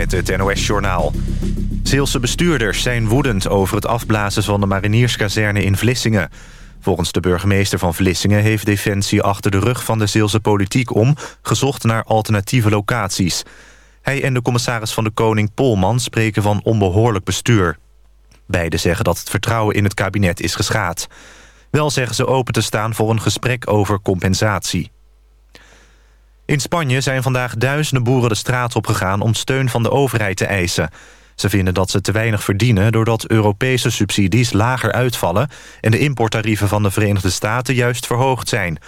met het NOS-journaal. Zeelse bestuurders zijn woedend over het afblazen van de marinierskazerne in Vlissingen. Volgens de burgemeester van Vlissingen heeft Defensie achter de rug van de Zeelse politiek om... gezocht naar alternatieve locaties. Hij en de commissaris van de Koning Polman spreken van onbehoorlijk bestuur. Beiden zeggen dat het vertrouwen in het kabinet is geschaad. Wel zeggen ze open te staan voor een gesprek over compensatie. In Spanje zijn vandaag duizenden boeren de straat opgegaan... om steun van de overheid te eisen. Ze vinden dat ze te weinig verdienen... doordat Europese subsidies lager uitvallen... en de importtarieven van de Verenigde Staten juist verhoogd zijn.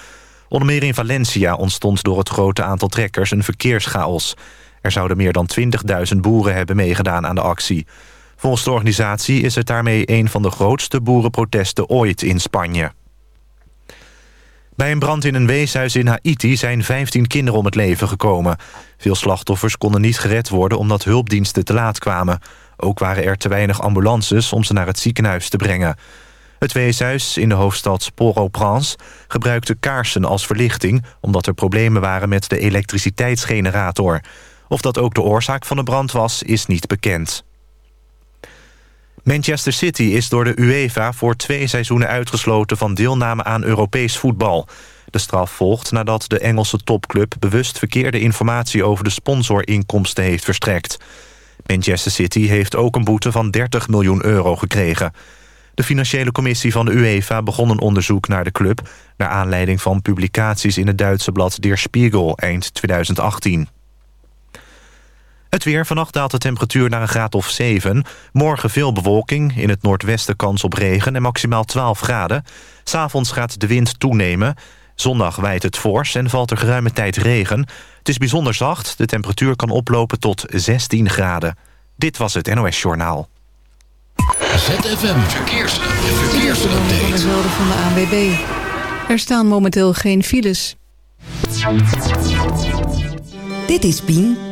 Onder meer in Valencia ontstond door het grote aantal trekkers... een verkeerschaos. Er zouden meer dan 20.000 boeren hebben meegedaan aan de actie. Volgens de organisatie is het daarmee een van de grootste boerenprotesten ooit in Spanje. Bij een brand in een weeshuis in Haiti zijn 15 kinderen om het leven gekomen. Veel slachtoffers konden niet gered worden omdat hulpdiensten te laat kwamen. Ook waren er te weinig ambulances om ze naar het ziekenhuis te brengen. Het weeshuis in de hoofdstad Port-au-Prince gebruikte kaarsen als verlichting... omdat er problemen waren met de elektriciteitsgenerator. Of dat ook de oorzaak van de brand was, is niet bekend. Manchester City is door de UEFA voor twee seizoenen uitgesloten... van deelname aan Europees voetbal. De straf volgt nadat de Engelse topclub... bewust verkeerde informatie over de sponsorinkomsten heeft verstrekt. Manchester City heeft ook een boete van 30 miljoen euro gekregen. De financiële commissie van de UEFA begon een onderzoek naar de club... naar aanleiding van publicaties in het Duitse blad Der Spiegel eind 2018. Het weer. Vannacht daalt de temperatuur naar een graad of 7. Morgen veel bewolking. In het noordwesten kans op regen en maximaal 12 graden. S'avonds gaat de wind toenemen. Zondag wijdt het fors en valt er geruime tijd regen. Het is bijzonder zacht. De temperatuur kan oplopen tot 16 graden. Dit was het NOS Journaal. ZFM Verkeers. Verkeersupdate. De van de ANWB. Er staan momenteel geen files. Dit is Pien.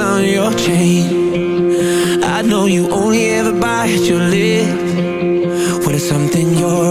on your chain. I know you only ever bite your lip When it's something you're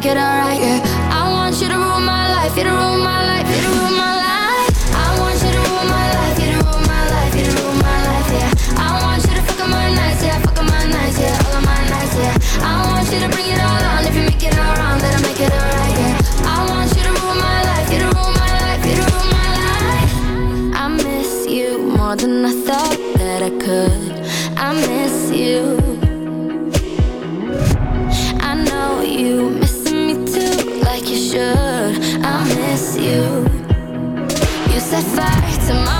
make it alright, yeah. I want you to rule my life, you to rule my life, you to rule my life. I want you to rule my life, you to rule my life, you to rule my life, yeah. I want you to fuck up my nights, yeah, fuck up my nights, yeah, all of my nights, yeah. I want you to bring it all on, if you make it all wrong, then I make it alright, yeah. I want you to rule my life, you to rule my life, you to rule my life. I miss you more than I thought that I could. I miss you the fight tomorrow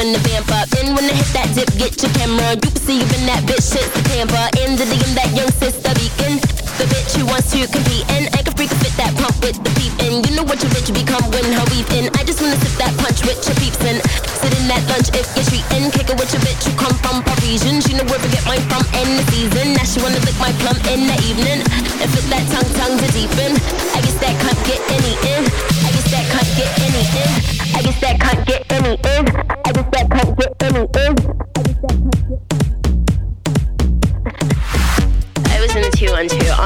When the vamp up. And when I hit that dip, get your camera. You can see even that bitch shit's the Tampa. In the DM, that young sister beacon. The bitch who wants to compete and I can freak fit that pump with the peep in. You know what your bitch become when her in. I just wanna sip that punch with your peeps in. Sit in that lunch if you're treating. Kick it with your bitch who come from Parisian. She know where to get mine from in the season. Now she wanna lick my plum in the evening. And fit that tongue tongue to deepen. I guess that can't get any in. I guess that can't get any in. I guess that can't get any in. I just that can't get any in.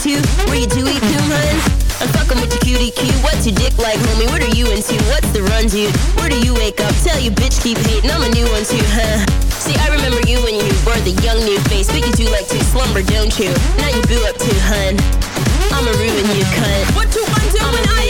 Cock the gun too. Where you do eat hun? I'm fucking with your cutie cue. What's your dick like, homie? What are you into? What's the run, dude? Where do you wake up? Tell you bitch keep hating. I'm a new one too, huh? See, I remember you when you were the young new face, but you do like to slumber, don't you? Now you boo up too, hun. I'ma ruin you, cunt. What you want to when I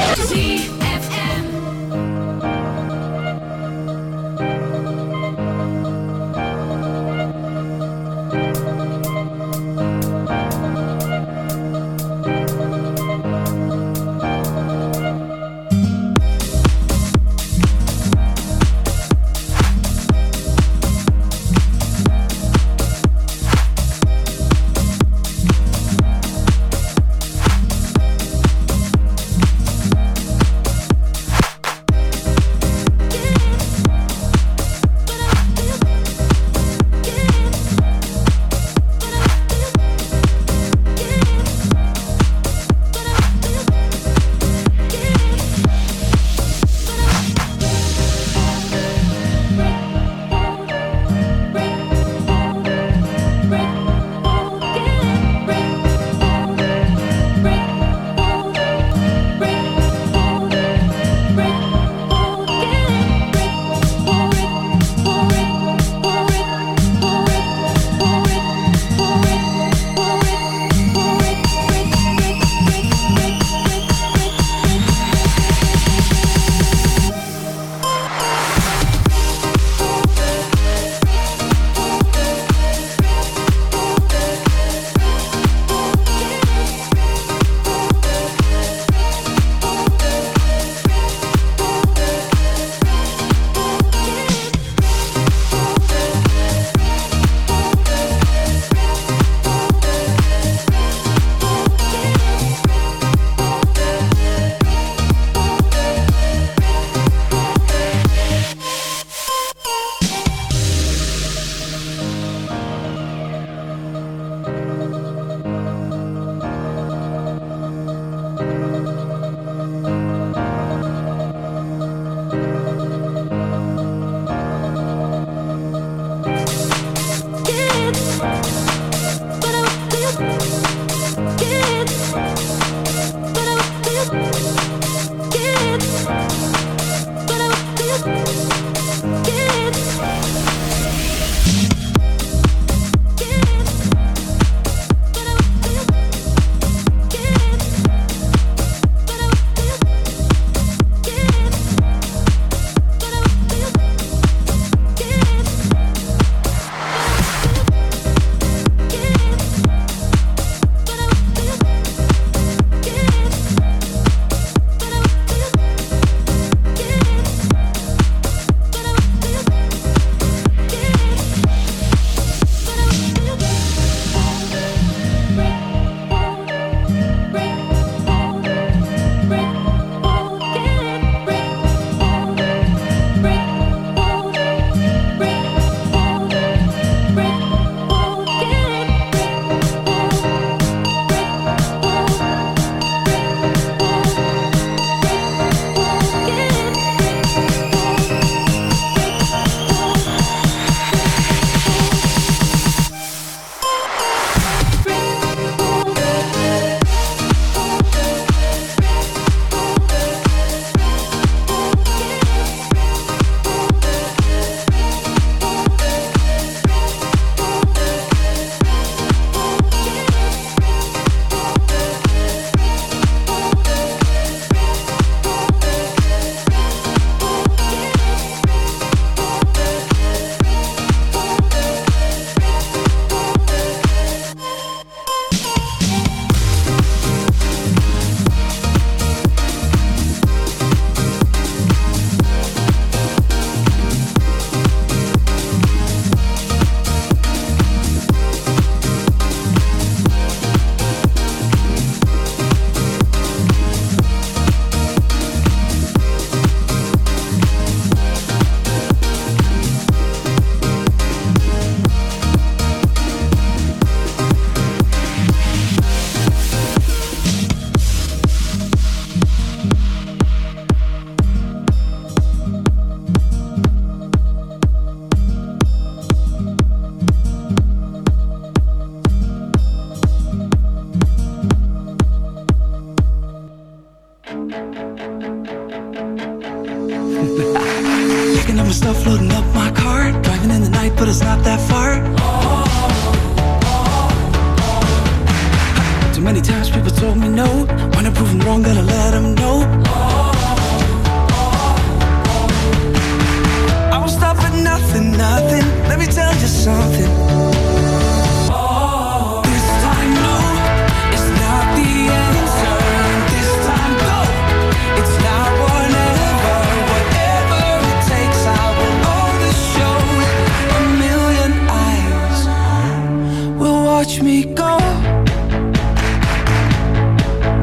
watch me go.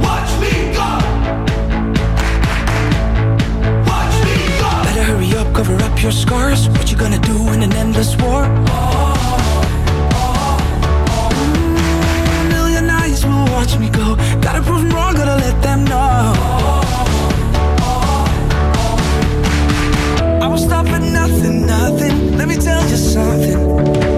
Watch me go. Watch me go. Better hurry up, cover up your scars. What you gonna do in an endless war? A million eyes will watch me go. Gotta prove them wrong, gotta let them know. I won't stop at nothing, nothing. Let me tell you something.